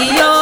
Y yo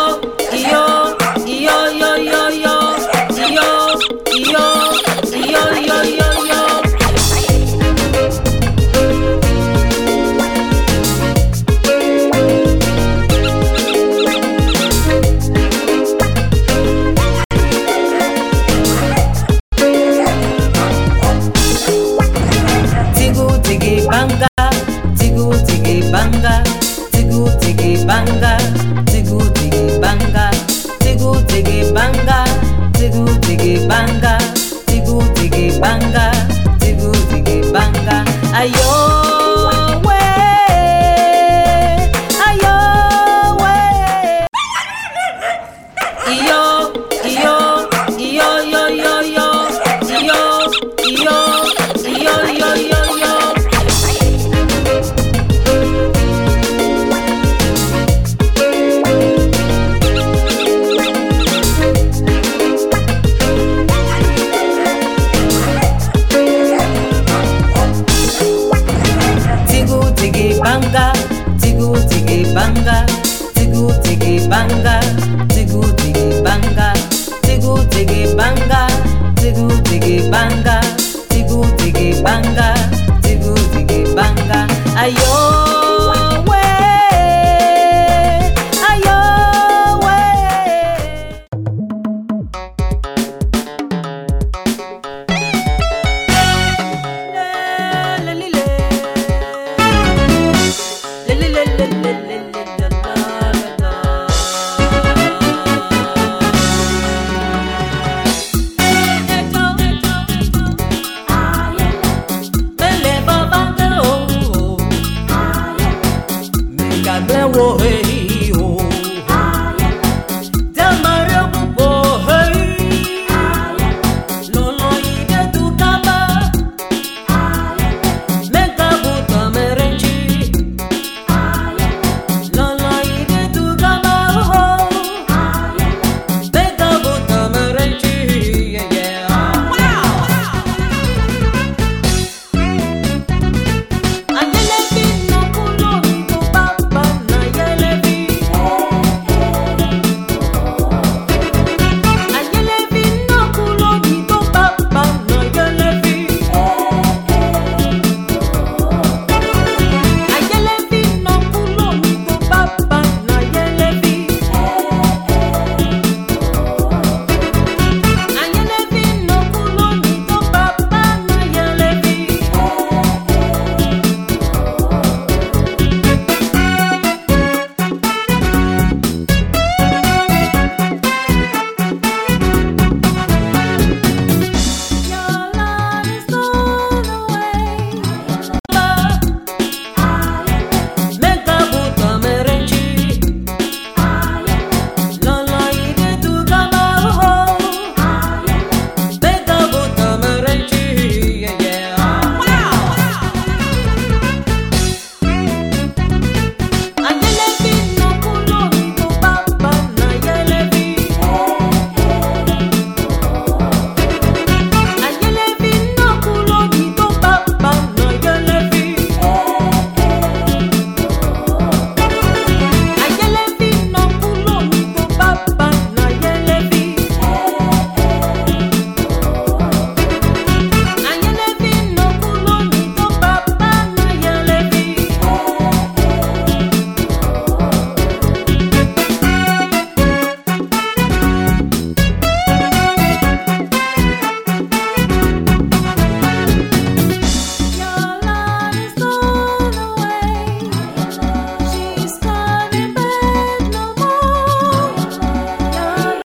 Ayowe, ayowe. Ayo. banga, tigu tigi banga, tigu tigi banga, tigu tigi banga, tigu tigi banga, tigu tigi banga, tigu tigi banga. Ayo.